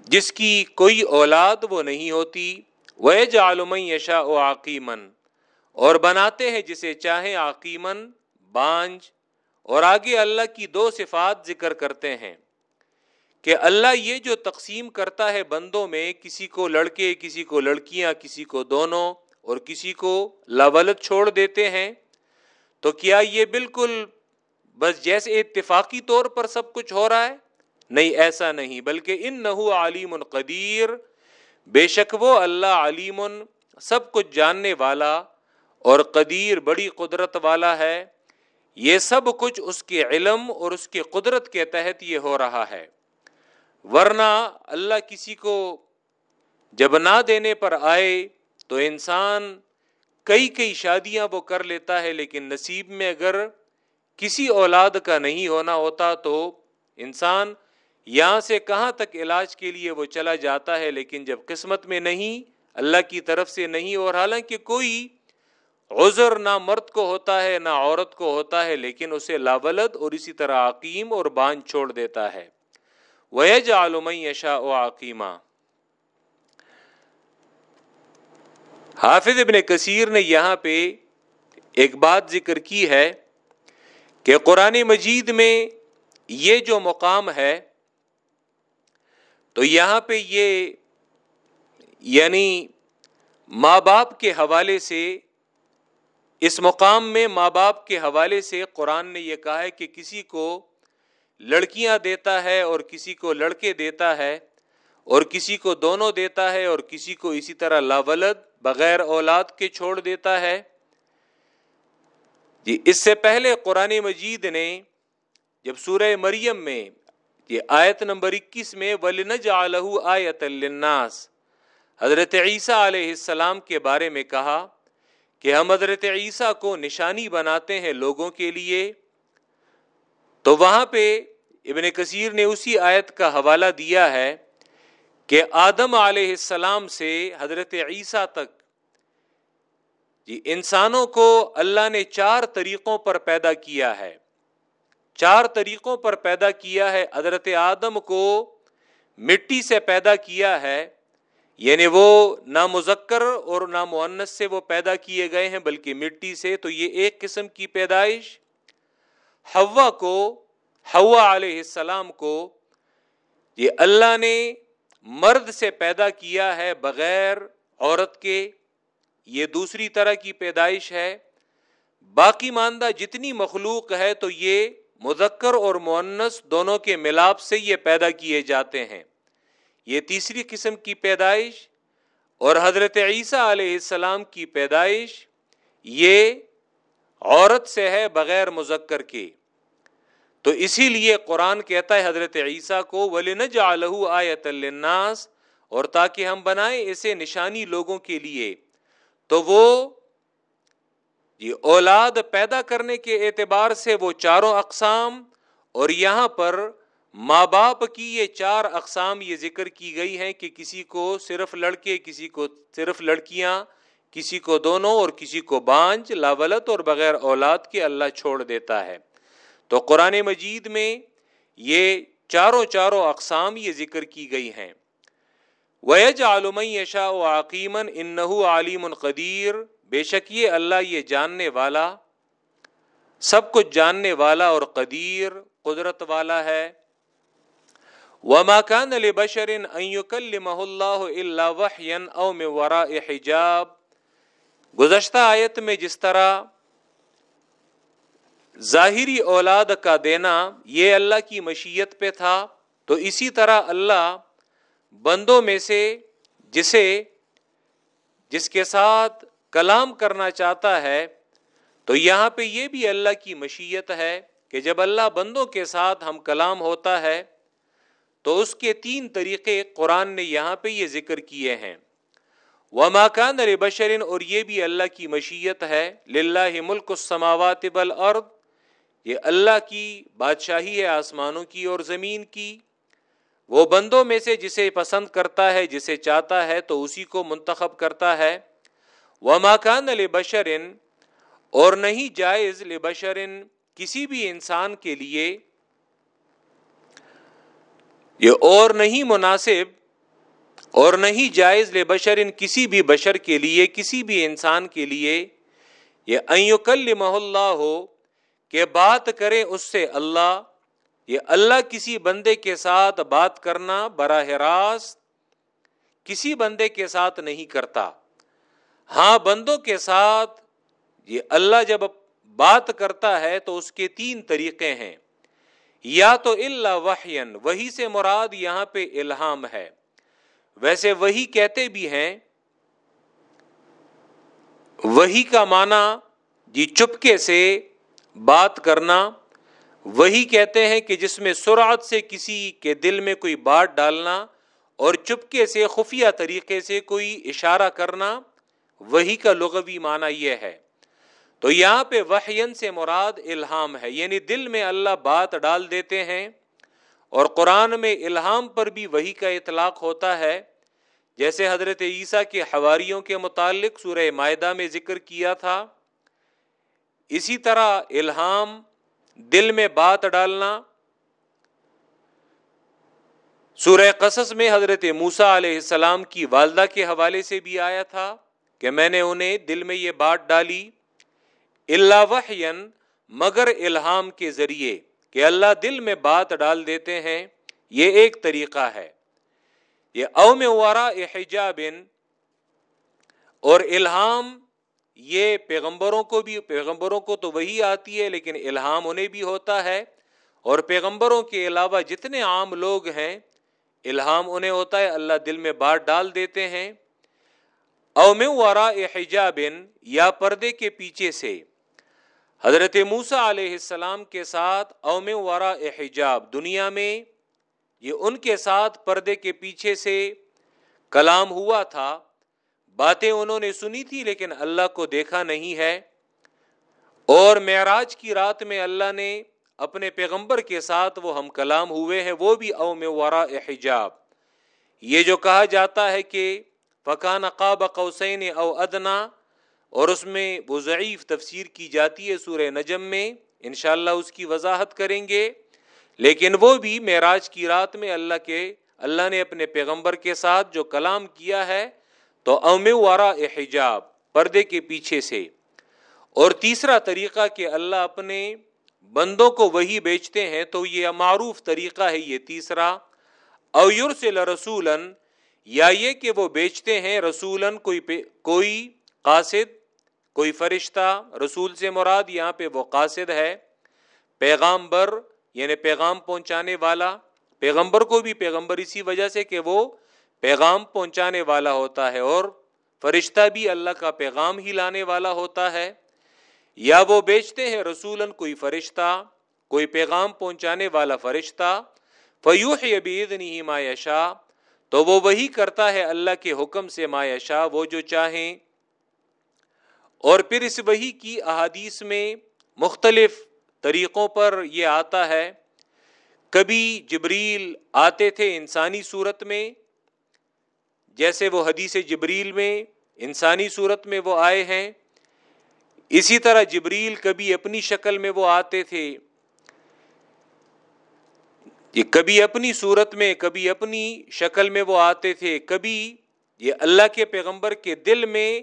جس کی کوئی اولاد وہ نہیں ہوتی۔ وہ جالم یشا و عقیمن اور بناتے ہیں جسے چاہیں عقیمن بانج۔ اور آگے اللہ کی دو صفات ذکر کرتے ہیں۔ کہ اللہ یہ جو تقسیم کرتا ہے بندوں میں، کسی کو لڑکے، کسی کو لڑکیاں، کسی کو دونوں اور کسی کو لاولت چھوڑ دیتے ہیں، تو کیا یہ بالکل بس جیسے اتفاقی طور پر سب کچھ ہو رہا ہے؟ نہیں، ایسا نہیں، بلکہ ان نہ علیم القدیر بے شک وہ اللہ علیم سب کچھ جاننے والا اور قدیر بڑی قدرت والا ہے۔ یہ سب کچھ اس کے علم اور اس کے قدرت کے تحت یہ ہو رہا ہے۔ ورنہ اللہ کسی کو جب نہ دینے پر آئے تو انسان کئی کئی شادیاں وہ کر لیتا ہے، لیکن نصیب میں اگر کسی اولاد کا نہیں ہونا ہوتا تو انسان یہاں سے کہاں تک علاج کے لیے وہ چلا جاتا ہے، لیکن جب قسمت میں نہیں، اللہ کی طرف سے نہیں، اور حالانکہ کوئی عذر نہ مرد کو ہوتا ہے، نہ عورت کو ہوتا ہے، لیکن اسے لاولد اور اسی طرح عقیم اور باندھ چھوڑ دیتا ہے۔ ویج عالم یشا و عقیمہ حافظ ابن کثیر نے یہاں پہ ایک بات ذکر کی ہے کہ قرآن مجید میں یہ جو مقام ہے، تو یہاں پہ یہ یعنی ماں باپ کے حوالے سے، اس مقام میں ماں باپ کے حوالے سے قرآن نے یہ کہا ہے کہ کسی کو لڑکیاں دیتا ہے اور کسی کو لڑکے دیتا ہے اور کسی کو دونوں دیتا ہے اور کسی کو اسی طرح لاولد بغیر اولاد کے چھوڑ دیتا ہے۔ جی اس سے پہلے قرآن مجید نے جب سورہ مریم میں، یہ آیت نمبر اکیس میں ولنج آیت الناس حضرت عیسیٰ علیہ السلام کے بارے میں کہا کہ ہم حضرت عیسیٰ کو نشانی بناتے ہیں لوگوں کے لیے۔ تو وہاں پہ ابن کثیر نے اسی آیت کا حوالہ دیا ہے کہ آدم علیہ السلام سے حضرت عیسیٰ تک جی انسانوں کو اللہ نے چار طریقوں پر پیدا کیا ہے۔ چار طریقوں پر پیدا کیا ہے۔ حضرت آدم کو مٹی سے پیدا کیا ہے یعنی وہ نہ مذکر اور نہ معنس سے وہ پیدا کیے گئے ہیں، بلکہ مٹی سے، تو یہ ایک قسم کی پیدائش۔ ہوا کو ہوا علیہ السلام کو، یہ اللہ نے مرد سے پیدا کیا ہے بغیر عورت کے، یہ دوسری طرح کی پیدائش ہے۔ باقی ماندہ جتنی مخلوق ہے تو یہ مذکر اور معنس دونوں کے ملاپ سے یہ پیدا کیے جاتے ہیں۔ یہ تیسری قسم کی پیدائش اور حضرت عیسیٰ علیہ السلام کی پیدائش، یہ عورت سے ہے بغیر مذکر کے۔ تو اسی لیے قرآن کہتا ہے حضرت عیسیٰ کو ولی نج آیت الناس اور تاکہ ہم بنائیں اسے نشانی لوگوں کے لیے۔ تو وہ، یہ اولاد پیدا کرنے کے اعتبار سے وہ چاروں اقسام، اور یہاں پر ماں باپ کی یہ چار اقسام یہ ذکر کی گئی ہیں کہ کسی کو صرف لڑکے، کسی کو صرف لڑکیاں کسی کو دونوں اور کسی کو بانج لاولت اور بغیر اولاد کے اللہ چھوڑ دیتا ہے۔ تو قرآن مجید میں یہ چاروں چاروں اقسام یہ ذکر کی گئی ہیں۔ ویج عالم یشا و عقیمن ان گزشتہ آیت میں جس طرح ظاہری اولاد کا دینا یہ اللہ کی مشیت پہ تھا، تو اسی طرح اللہ بندوں میں سے جسے، جس کے ساتھ کلام کرنا چاہتا ہے، تو یہاں پہ یہ بھی اللہ کی مشیت ہے کہ جب اللہ بندوں کے ساتھ ہم کلام ہوتا ہے، تو اس کے تین طریقے قرآن نے یہاں پہ یہ ذکر کیے ہیں۔ وہ ماکان بشرین اور یہ بھی اللہ کی مشیت ہے، للہ ملک السماوات بالارض یہ اللہ کی بادشاہی ہے آسمانوں کی اور زمین کی۔ وہ بندوں میں سے جسے پسند کرتا ہے، جسے چاہتا ہے، تو اسی کو منتخب کرتا ہے۔ وہ ماکان بشرن اور نہیں جائز لبشرن کسی بھی انسان کے لیے۔ یہ اور نہیں مناسب اور نہیں جائز لبشرن کسی بھی بشر کے لیے، کسی بھی انسان کے لیے۔ یہ ایوکل محلہ ہو کہ بات کرے اس سے اللہ، یہ اللہ کسی بندے کے ساتھ بات کرنا براہ راست کسی بندے کے ساتھ نہیں کرتا۔ ہاں بندوں کے ساتھ یہ اللہ جب بات کرتا ہے تو اس کے تین طریقے ہیں۔ یا تو اللہ وحین وہی سے مراد یہاں پہ الہام ہے۔ ویسے وہی کہتے بھی ہیں، وہی کا معنی جی چپکے سے بات کرنا، وہی کہتے ہیں کہ جس میں سرعت سے کسی کے دل میں کوئی بات ڈالنا اور چپکے سے خفیہ طریقے سے کوئی اشارہ کرنا، وہی کا لغوی معنی یہ ہے۔ تو یہاں پہ وحین سے مراد الہام ہے یعنی دل میں اللہ بات ڈال دیتے ہیں اور قرآن میں الہام پر بھی وہی کا اطلاق ہوتا ہے۔ جیسے حضرت عیسیٰ کے حواریوں کے متعلق سورہ معدہ میں ذکر کیا تھا۔ اسی طرح الہام، دل میں بات ڈالنا۔ سورہ قصص میں حضرت موسا علیہ السلام کی والدہ کے حوالے سے بھی آیا تھا کہ میں نے انہیں دل میں یہ بات ڈالی اللہ وحین مگر الہام کے ذریعے کہ اللہ دل میں بات ڈال دیتے ہیں، یہ ایک طریقہ ہے۔ یہ اوم وارا حجاب اور الہام، یہ پیغمبروں کو بھی، پیغمبروں کو تو وہی آتی ہے، لیکن الہام انہیں بھی ہوتا ہے۔ اور پیغمبروں کے علاوہ جتنے عام لوگ ہیں، الہام انہیں ہوتا ہے، اللہ دل میں بات ڈال دیتے ہیں۔ اوم ورا حجاب یا پردے کے پیچھے سے۔ حضرت موسا علیہ السلام کے ساتھ اوم ورا حجاب دنیا میں، یہ ان کے ساتھ پردے کے پیچھے سے کلام ہوا تھا۔ باتیں انہوں نے سنی تھی لیکن اللہ کو دیکھا نہیں ہے۔ اور معراج کی رات میں اللہ نے اپنے پیغمبر کے ساتھ وہ ہم کلام ہوئے ہیں، وہ بھی او میں ورا حجاب۔ یہ جو کہا جاتا ہے کہ فقان قاب قوسین او ادنا اور اس میں وہ ضعیف تفسیر کی جاتی ہے سورہ نجم میں، انشاءاللہ اس کی وضاحت کریں گے۔ لیکن وہ بھی معراج کی رات میں اللہ کے، اللہ نے اپنے پیغمبر کے ساتھ جو کلام کیا ہے، تو اوم وارا حجاب، پردے کے پیچھے سے۔ اور تیسرا طریقہ کہ اللہ اپنے بندوں کو وہی بیچتے ہیں، تو یہ معروف طریقہ ہے یہ تیسرا۔ اویر سے رسولن یا یہ کہ وہ بیچتے ہیں رسولن کوئی کوئی قاصد کوئی فرشتہ رسول سے مراد یہاں پہ وہ قاصد ہے پیغام بر یعنی پیغام پہنچانے والا، پیغمبر کو بھی پیغمبر اسی وجہ سے کہ وہ پیغام پہنچانے والا ہوتا ہے اور فرشتہ بھی اللہ کا پیغام ہی لانے والا ہوتا ہے۔ یا وہ بیچتے ہیں رسولن کوئی فرشتہ، کوئی پیغام پہنچانے والا فرشتہ فیوح عبید نہیں ما یشا تو وہ وہی کرتا ہے اللہ کے حکم سے ما یشا وہ جو چاہیں۔ اور پھر اس وہی کی احادیث میں مختلف طریقوں پر یہ آتا ہے۔ کبھی جبریل آتے تھے انسانی صورت میں، جیسے وہ حدیث جبریل میں انسانی صورت میں وہ آئے ہیں، اسی طرح جبریل کبھی اپنی شکل میں وہ آتے تھے۔ یہ کبھی اپنی صورت میں، کبھی اپنی شکل میں وہ آتے تھے۔ کبھی یہ اللہ کے پیغمبر کے دل میں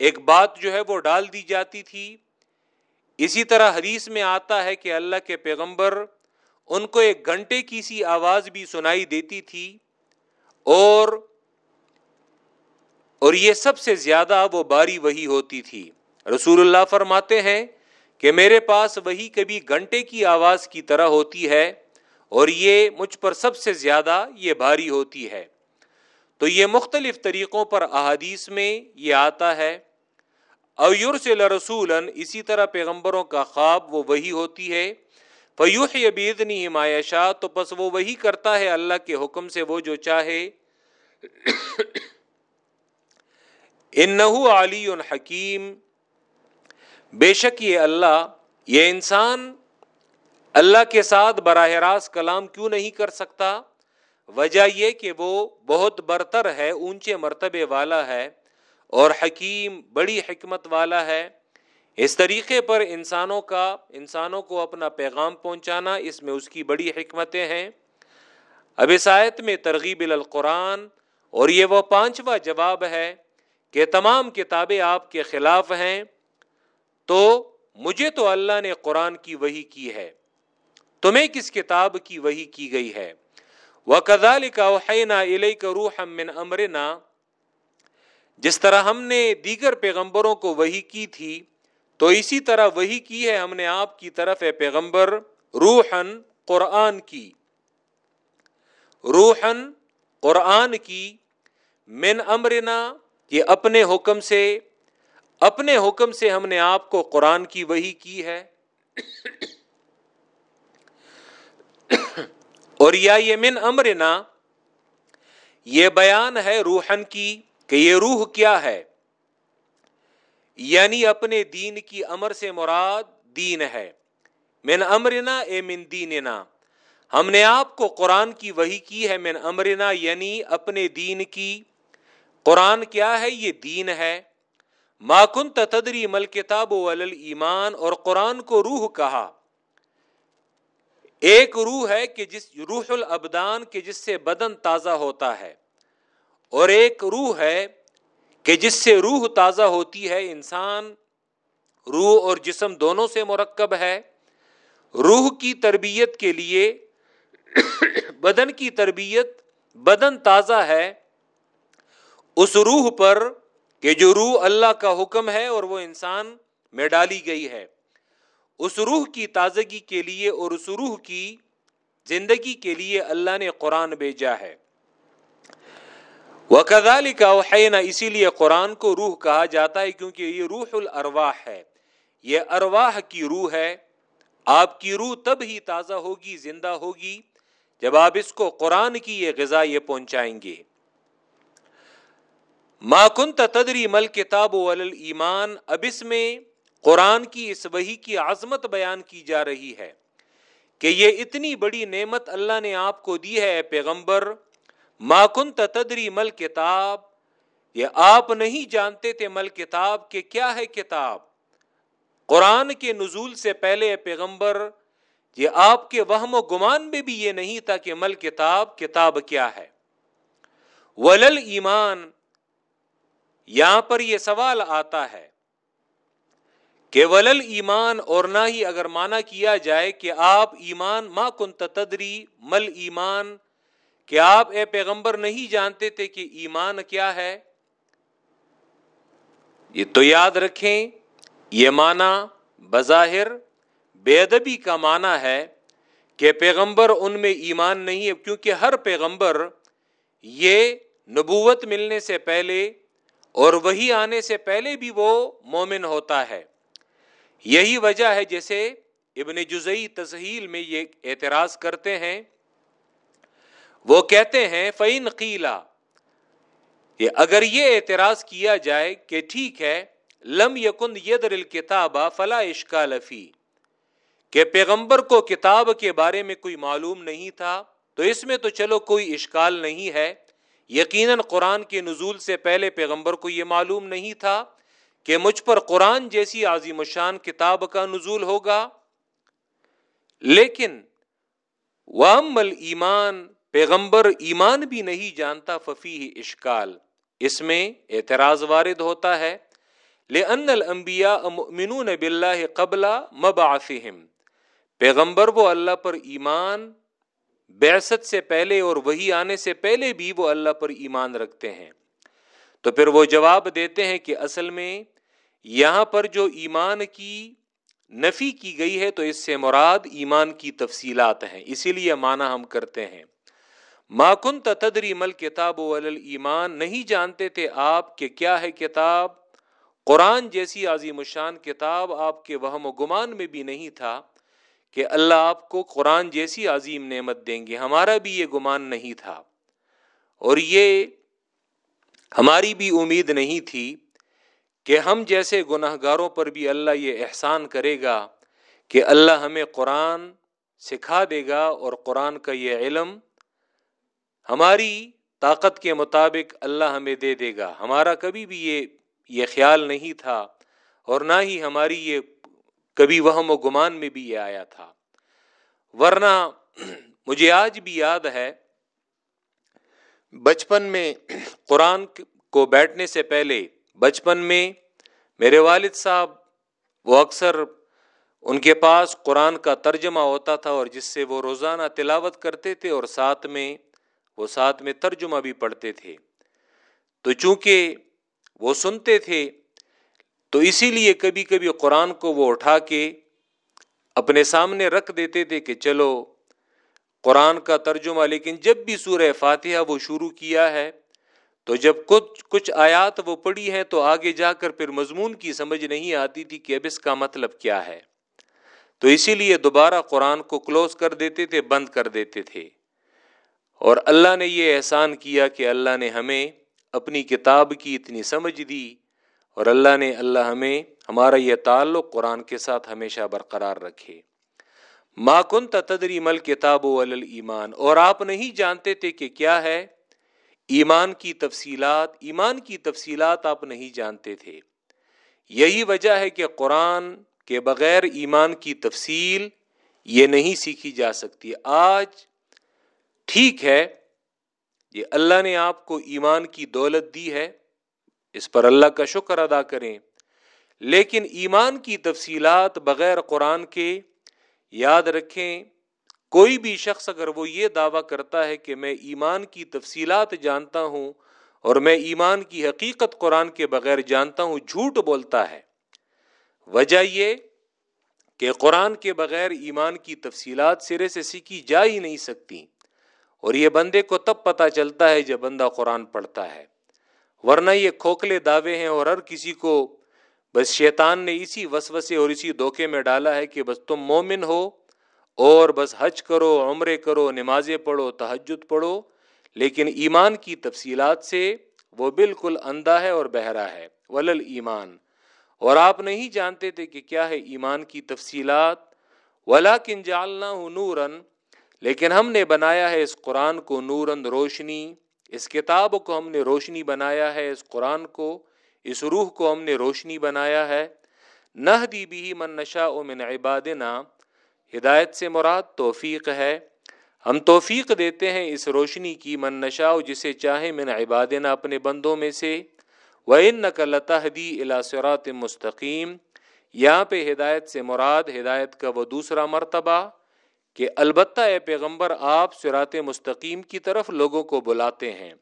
ایک بات جو ہے وہ ڈال دی جاتی تھی۔ اسی طرح حدیث میں آتا ہے کہ اللہ کے پیغمبر ان کو ایک گھنٹے کی سی آواز بھی سنائی دیتی تھی اور اور یہ سب سے زیادہ وہ باری وہی ہوتی تھی۔ رسول اللہ فرماتے ہیں کہ میرے پاس وہی کبھی گھنٹے کی آواز کی طرح ہوتی ہے اور یہ مجھ پر سب سے زیادہ یہ بھاری ہوتی ہے۔ تو یہ مختلف طریقوں پر احادیث میں یہ آتا ہے۔ اویر سے رسول اسی طرح پیغمبروں کا خواب وہ وہی ہوتی ہے۔ فیوح ابیدنی حمایشا تو بس وہ وہی کرتا ہے اللہ کے حکم سے وہ جو چاہے۔ ان علی حکیم۔ بے شک یہ اللہ، یہ انسان اللہ کے ساتھ براہ راست کلام کیوں نہیں کر سکتا؟ وجہ یہ کہ وہ بہت برتر ہے، اونچے مرتبے والا ہے۔ اور حکیم بڑی حکمت والا ہے۔ اس طریقے پر انسانوں کا، انسانوں کو اپنا پیغام پہنچانا، اس میں اس کی بڑی حکمتیں ہیں۔ اب آیت میں ترغیب القرآن، اور یہ وہ پانچواں جواب ہے کہ تمام کتابیں آپ کے خلاف ہیں۔ تو مجھے تو اللہ نے قرآن کی وہی کی ہے، تمہیں کس کتاب کی وہی کی گئی ہے؟ وہ کدال کا روح من امرنا جس طرح ہم نے دیگر پیغمبروں کو وہی کی تھی، تو اسی طرح وہی کی ہے ہم نے آپ کی طرف ہے پیغمبر روحن قرآن کی۔ روحن قرآن کی من امرنا یہ اپنے حکم سے، اپنے حکم سے ہم نے آپ کو قرآن کی وہی کی ہے۔ اور یا یہ من امرنا، یہ بیان ہے روحن کی۔ کہ یہ روح کیا ہے؟ یعنی اپنے دین کی امر سے مراد دین ہے۔ من امرنا، اے من دیننا۔ ہم نے آپ کو قرآن کی وہی کی ہے من امرنا یعنی اپنے دین کی۔ قرآن کیا ہے؟ یہ دین ہے۔ ماکن تدری مل کتاب ایمان اور قرآن کو روح کہا۔ ایک روح ہے کہ جس، روح الابدان کے جس سے بدن تازہ ہوتا ہے۔ اور ایک روح ہے کہ جس سے روح تازہ ہوتی ہے، انسان، روح اور جسم دونوں سے مرکب ہے۔ روح کی تربیت کے لیے، بدن کی تربیت بدن تازہ ہے۔ اس روح پر کہ جو روح اللہ کا حکم ہے اور وہ انسان میں ڈالی گئی ہے۔ اس روح کی تازگی کے لیے اور اس روح کی زندگی کے لیے اللہ نے قرآن بھیجا ہے۔ وہ کدالی کا اسی لیے قرآن کو روح کہا جاتا ہے کیونکہ یہ روح الرواح ہے۔ یہ ارواح کی روح ہے۔ آپ کی روح تب ہی تازہ ہوگی، زندہ ہوگی جب آپ اس کو قرآن کی یہ غذا یہ پہنچائیں گے۔ ماکن تدری مل کتاب ایمان، اب اس میں قرآن کی اس وحی کی عظمت بیان کی جا رہی ہے کہ یہ اتنی بڑی نعمت اللہ نے آپ کو دی ہے پیغمبر ماکن تدری مل کتاب یہ آپ نہیں جانتے تھے مل کتاب کہ کیا ہے کتاب۔ قرآن کے نزول سے پہلے پیغمبر، یہ آپ کے وہم و گمان میں بھی یہ نہیں تھا کہ مل کتاب کتاب کیا ہے۔ ولل ایمان، یہاں پر یہ سوال آتا ہے کہ ولل ایمان اور نہ ہی اگر مانا کیا جائے کہ آپ ایمان، ما کن تدری مل ایمان کہ آپ اے پیغمبر نہیں جانتے تھے کہ ایمان کیا ہے؟ یہ تو یاد رکھیں، یہ مانا بظاہر بے ادبی کا معنی ہے کہ پیغمبر ان میں ایمان نہیں ہے، کیونکہ ہر پیغمبر یہ نبوت ملنے سے پہلے اور وہی آنے سے پہلے بھی وہ مومن ہوتا ہے۔ یہی وجہ ہے جیسے ابن جزئی تسہیل میں یہ اعتراض کرتے ہیں وہ کہتے ہیں فعین قیلا اگر یہ اعتراض کیا جائے کہ ٹھیک ہے، لم یکن یدر الکتاب فلا اشکال فی، کہ پیغمبر کو کتاب کے بارے میں کوئی معلوم نہیں تھا، تو اس میں تو چلو کوئی اشکال نہیں ہے۔ یقیناً قرآن کے نزول سے پہلے پیغمبر کو یہ معلوم نہیں تھا کہ مجھ پر قرآن جیسی عظیم شان کتاب کا نزول ہوگا۔ لیکن وامل ایمان پیغمبر ایمان بھی نہیں جانتا ففی اشکال، اس میں اعتراض وارد ہوتا ہے۔ لأن الانبیاء مؤمنون باللہ قبل مبعثهم۔ پیغمبر وہ اللہ پر ایمان بیست سے پہلے اور وہی آنے سے پہلے بھی وہ اللہ پر ایمان رکھتے ہیں۔ تو پھر وہ جواب دیتے ہیں کہ اصل میں یہاں پر جو ایمان کی نفی کی گئی ہے تو اس سے مراد ایمان کی تفصیلات ہیں، اسی لیے معنی ہم کرتے ہیں۔ ماکن تدری مل کتاب ایمان، نہیں جانتے تھے آپ کہ کیا ہے کتاب؟ قرآن جیسی عظیم الشان کتاب آپ کے وہم و گمان میں بھی نہیں تھا کہ اللہ آپ کو قرآن جیسی عظیم نعمت دیں گے، ہمارا بھی یہ گمان نہیں تھا۔ اور یہ ہماری بھی امید نہیں تھی کہ ہم جیسے گناہ گاروں پر بھی اللہ یہ احسان کرے گا کہ اللہ ہمیں قرآن سکھا دے گا اور قرآن کا یہ علم ہماری طاقت کے مطابق اللہ ہمیں دے دے گا۔ ہمارا کبھی بھی یہ یہ خیال نہیں تھا اور نہ ہی ہماری یہ کبھی وہم و گمان میں بھی یہ آیا تھا۔ ورنہ مجھے آج بھی یاد ہے، بچپن میں قرآن کو بیٹھنے سے پہلے، بچپن میں میرے والد صاحب، وہ اکثر ان کے پاس قرآن کا ترجمہ ہوتا تھا اور جس سے وہ روزانہ تلاوت کرتے تھے اور ساتھ میں وہ ساتھ میں ترجمہ بھی پڑھتے تھے۔ تو چونکہ وہ سنتے تھے، تو اسی لیے کبھی کبھی قرآن کو وہ اٹھا کے اپنے سامنے رکھ دیتے تھے کہ چلو، قرآن کا ترجمہ، لیکن جب بھی سورہ فاتحہ وہ شروع کیا ہے، تو جب کچھ کچھ آیات وہ پڑھی ہیں، تو آگے جا کر پھر مضمون کی سمجھ نہیں آتی تھی کہ اب اس کا مطلب کیا ہے۔ تو اسی لیے دوبارہ قرآن کو کلوز کر دیتے تھے، بند کر دیتے تھے۔ اور اللہ نے یہ احسان کیا کہ اللہ نے ہمیں اپنی کتاب کی اتنی سمجھ دی اور اللہ نے اللہ ہمیں، ہمارا یہ تعلق قرآن کے ساتھ ہمیشہ برقرار رکھے۔ کن تدری مل کتاب و ایمان اور آپ نہیں جانتے تھے کہ کیا ہے؟ ایمان کی تفصیلات، ایمان کی تفصیلات آپ نہیں جانتے تھے۔ یہی وجہ ہے کہ قرآن کے بغیر ایمان کی تفصیل یہ نہیں سیکھی جا سکتی۔ آج ٹھیک ہے، یہ اللہ نے آپ کو ایمان کی دولت دی ہے، اس پر اللہ کا شکر ادا کریں۔ لیکن ایمان کی تفصیلات بغیر قرآن کے یاد رکھیں، کوئی بھی شخص اگر وہ یہ دعویٰ کرتا ہے کہ میں ایمان کی تفصیلات جانتا ہوں اور میں ایمان کی حقیقت قرآن کے بغیر جانتا ہوں، جھوٹ بولتا ہے۔ وجہ یہ کہ قرآن کے بغیر ایمان کی تفصیلات سرے سے سیکھی جا ہی نہیں سکتی۔ اور یہ بندے کو تب پتا چلتا ہے جب بندہ قرآن پڑھتا ہے۔ ورنہ یہ کھوکھلے دعوے ہیں اور ہر کسی کو بس شیطان نے اسی وسوسے اور اسی دھوکے میں ڈالا ہے کہ بس تم مومن ہو اور بس حج کرو، عمرے کرو، نمازیں پڑھو، تہجد پڑھو۔ لیکن ایمان کی تفصیلات سے وہ بالکل اندھا ہے اور بہرا ہے۔ ولل ایمان۔ اور آپ نہیں جانتے تھے کہ کیا ہے ایمان کی تفصیلات۔ ولا کن جالنا نورن لیکن ہم نے بنایا ہے اس قرآن کو نورن روشنی، اس کتاب کو ہم نے روشنی بنایا ہے، اس قرآن کو، اس روح کو ہم نے روشنی بنایا ہے۔ نہ دی بھی من نشا او من عبادنا، ہدایت سے مراد توفیق ہے۔ ہم توفیق دیتے ہیں اس روشنی کی من نشا جسے چاہے من عبادنا اپنے بندوں میں سے۔ وہ ان نقل تحدی الاثرات مستقیم یہاں پہ ہدایت سے مراد، ہدایت کا وہ دوسرا مرتبہ۔ کہ البتہ اے پیغمبر آپ سرات مستقیم کی طرف لوگوں کو بلاتے ہیں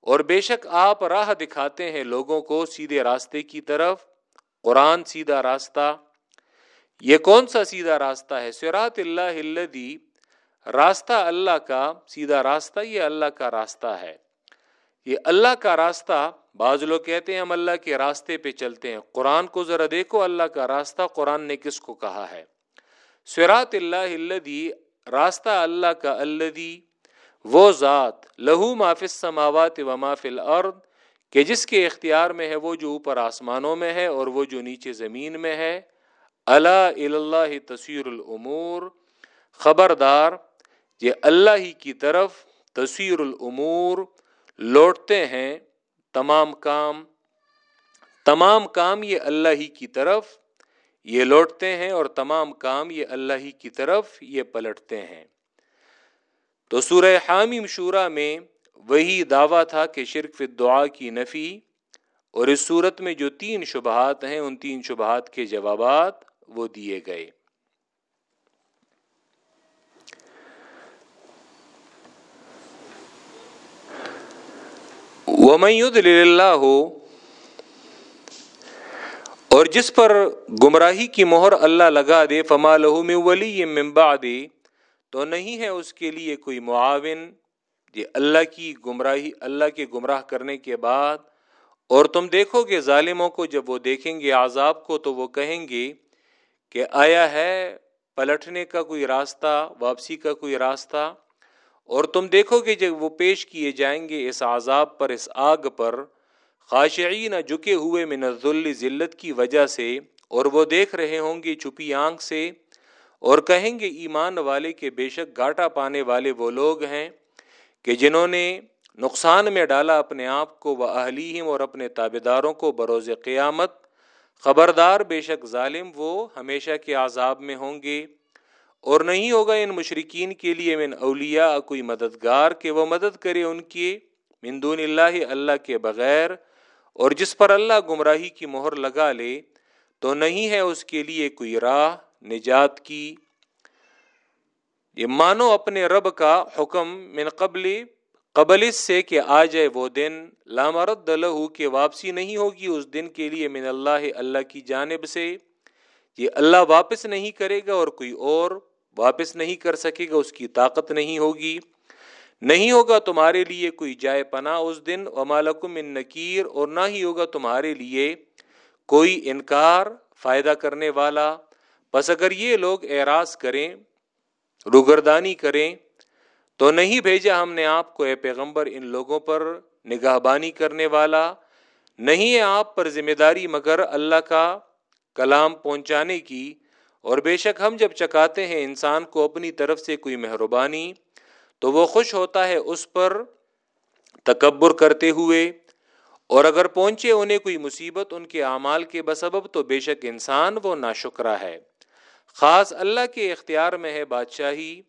اور بے شک آپ راہ دکھاتے ہیں لوگوں کو سیدھے راستے کی طرف۔ قرآن سیدھا راستہ۔ یہ کون سا سیدھا راستہ ہے؟ سرات اللہ راستہ اللہ کا سیدھا راستہ، یہ اللہ کا راستہ ہے۔ یہ اللہ کا راستہ، بعض لوگ کہتے ہیں ہم اللہ کے راستے پہ چلتے ہیں۔ قرآن کو ذرا دیکھو، اللہ کا راستہ قرآن نے کس کو کہا ہے؟ سرات اللہ اللہ راستہ اللہ کا اللہ وہ ذات، لہو مافس سماوات و مافل الارض، کہ جس کے اختیار میں ہے وہ جو اوپر آسمانوں میں ہے اور وہ جو نیچے زمین میں ہے۔ اللہ اللہ تصویر العمور خبردار، یہ اللہ ہی کی طرف تصویر العمور لوٹتے ہیں تمام کام۔ تمام کام یہ اللہ ہی کی طرف۔ یہ لوٹتے ہیں اور تمام کام یہ اللہ ہی کی طرف یہ پلٹتے ہیں۔ تو سورہ حامی مشورہ میں وہی دعویٰ تھا کہ شرک فی دعا کی نفی اور اس صورت میں جو تین شبہات ہیں، ان تین شبہات کے جوابات وہ دیے گئے۔ اللہ ہو اور جس پر گمراہی کی مہر اللہ لگا دے، فما لہو میں ولی ممبا دے تو نہیں ہے اس کے لیے کوئی معاون۔ یہ اللہ کی گمراہی، اللہ کے گمراہ کرنے کے بعد۔ اور تم دیکھو گے ظالموں کو، جب وہ دیکھیں گے عذاب کو، تو وہ کہیں گے کہ آیا ہے پلٹنے کا کوئی راستہ، واپسی کا کوئی راستہ؟ اور تم دیکھو گے جب وہ پیش کیے جائیں گے اس عذاب پر، اس آگ پر خاشعین جھکے ہوئے من الذل ذلت کی وجہ سے اور وہ دیکھ رہے ہوں گے چھپی آنکھ سے اور کہیں گے ایمان والے کے بے شک گاٹا پانے والے وہ لوگ ہیں کہ جنہوں نے نقصان میں ڈالا اپنے آپ کو وہ اہلیم اور اپنے تابے داروں کو بروز قیامت۔ خبردار بے شک ظالم وہ ہمیشہ کے عذاب میں ہوں گے۔ اور نہیں ہوگا ان مشرقین کے لیے من اولیاء کوئی مددگار کہ وہ مدد کرے ان کی مندون اللہ اللہ کے بغیر۔ اور جس پر اللہ گمراہی کی مہر لگا لے، تو نہیں ہے اس کے لیے کوئی راہ نجات کی۔ یہ مانو اپنے رب کا حکم من قبل قبل اس سے کہ آ جائے وہ دن۔ لامرد لہو کہ واپسی نہیں ہوگی اس دن کے لیے من اللہ اللہ کی جانب سے۔ یہ اللہ واپس نہیں کرے گا اور کوئی اور واپس نہیں کر سکے گا، اس کی طاقت نہیں ہوگی۔ نہیں ہوگا تمہارے لیے کوئی جائے پناہ اس دن ومالکم ان نکیر، اور نہ ہی ہوگا تمہارے لیے کوئی انکار، فائدہ کرنے والا۔ بس اگر یہ لوگ اعراض کریں، روگردانی کریں، تو نہیں بھیجا ہم نے آپ کو، اے پیغمبر، ان لوگوں پر نگاہ بانی کرنے والا۔ نہیں ہے آپ پر ذمہ داری، مگر اللہ کا کلام پہنچانے کی۔ اور بے شک ہم جب چکاتے ہیں، انسان کو اپنی طرف سے کوئی مہربانی تو وہ خوش ہوتا ہے اس پر تکبر کرتے ہوئے، اور اگر پہنچے انہیں کوئی مصیبت ان کے اعمال کے بسبب، تو بے شک انسان وہ ناشکرا ہے۔ خاص اللہ کے اختیار میں ہے بادشاہی،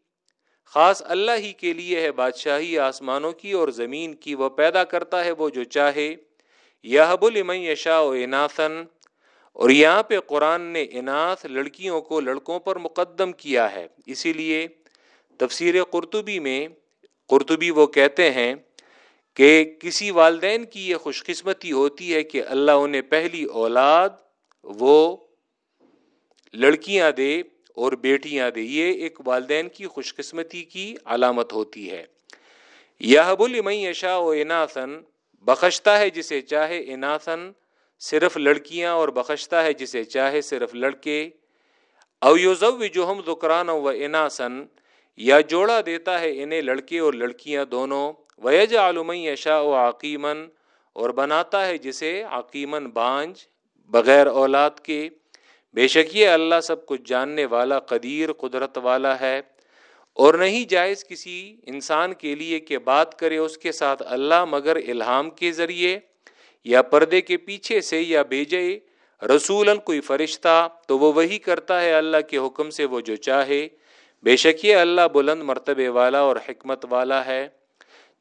خاص اللہ ہی کے لیے ہے بادشاہی آسمانوں کی اور زمین کی۔ وہ پیدا کرتا ہے وہ جو چاہے۔ یہ بل یشا و اناسن اور یہاں پہ قرآن نے اناث لڑکیوں کو لڑکوں پر مقدم کیا ہے۔ اسی لیے تفسیر قرطبی میں قرطبی وہ کہتے ہیں کہ کسی والدین کی یہ خوش قسمتی ہوتی ہے کہ اللہ انہیں پہلی اولاد، وہ لڑکیاں دے اور بیٹیاں دے، یہ ایک والدین کی خوش قسمتی کی علامت ہوتی ہے۔ یہ بل یشا و اناسن بخشتا ہے جسے چاہے اناسن صرف لڑکیاں اور بخشتا ہے جسے چاہے صرف لڑکے۔ او یوزو جو ہم ذکران و اناسن یا جوڑا دیتا ہے انہیں لڑکے اور لڑکیاں دونوں، ویج عالم یشا و عقیمن اور بناتا ہے جسے عقیمن بانج، بغیر اولاد کے۔ بے شک یہ اللہ سب کچھ جاننے والا، قدیر، قدرت والا ہے۔ اور نہیں جائز کسی انسان کے لیے کہ بات کرے اس کے ساتھ اللہ مگر الہام کے ذریعے، یا پردے کے پیچھے سے یا بھیجے رسول کوئی فرشتہ، تو وہ وہی کرتا ہے اللہ کے حکم سے وہ جو چاہے۔ بے شک یہ اللہ بلند مرتبے والا اور حکمت والا ہے۔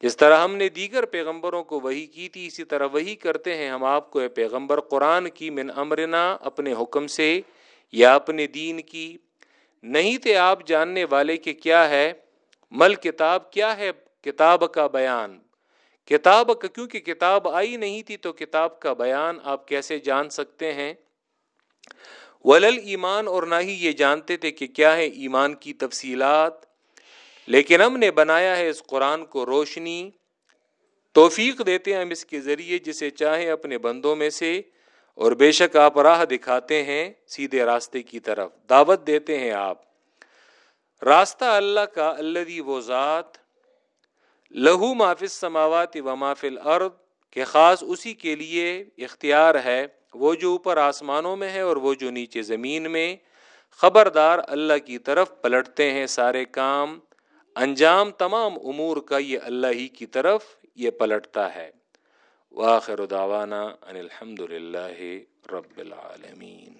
جس طرح ہم نے دیگر پیغمبروں کو وہی کی تھی، اسی طرح وہی کرتے ہیں ہم آپ کو، اے پیغمبر، قرآن کی من امرنا اپنے حکم سے یا اپنے دین کی۔ نہیں تھے آپ جاننے والے کہ کیا ہے، مل کتاب کیا ہے کتاب کا بیان۔ کتاب کا، کیونکہ کتاب آئی نہیں تھی تو کتاب کا بیان آپ کیسے جان سکتے ہیں؟ ولل ایمان اور نہ ہی یہ جانتے تھے کہ کیا ہے ایمان کی تفصیلات۔ لیکن ہم نے بنایا ہے اس قرآن کو روشنی، توفیق دیتے ہیں ہم اس کے ذریعے جسے چاہیں اپنے بندوں میں سے۔ اور بے شک آپ راہ دکھاتے ہیں سیدھے راستے کی طرف، دعوت دیتے ہیں آپ۔ راستہ اللہ کا اللہ وہ ذات۔ لہو مافل سماوات و مافل ارد کہ خاص اسی کے لیے اختیار ہے۔ وہ جو اوپر آسمانوں میں ہے اور وہ جو نیچے زمین میں، خبردار اللہ کی طرف پلٹتے ہیں سارے کام۔ انجام تمام امور کا یہ اللہ ہی کی طرف یہ پلٹتا ہے۔ واخر دعوانا ان الحمد للہ رب العالمین۔